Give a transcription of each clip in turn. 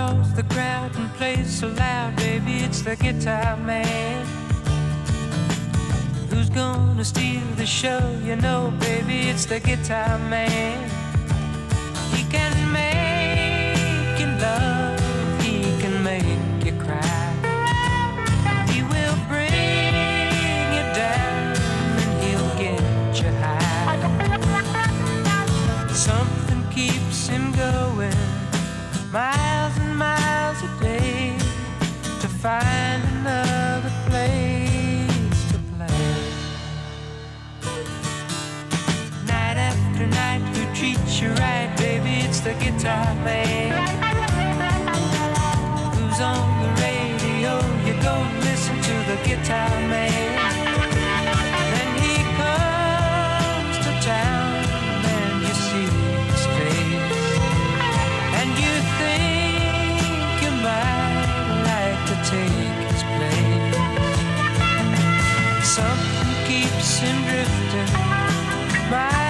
goes the crowd and plays so loud, baby, it's the guitar man. Who's gonna steal the show? You know, baby, it's the guitar man. He can the guitar man. Who's on the radio? You go listen to the guitar man. Then he comes to town and you see his face. And you think you might like to take his place. Something keeps him drifting away,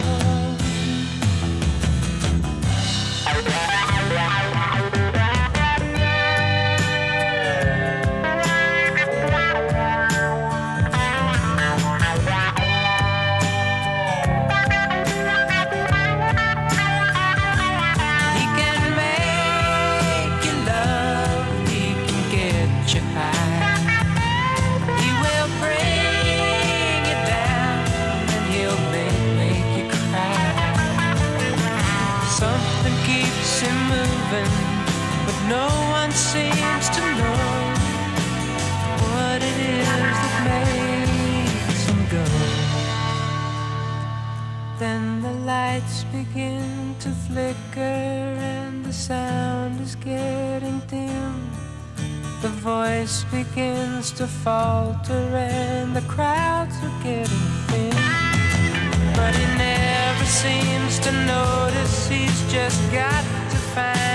Something keeps him moving, but no one seems to know what it is that makes him go. Then the lights begin to flicker and the sound is getting dim. The voice begins to falter and the crowds are getting thin. But he never seems to notice. He's just got to find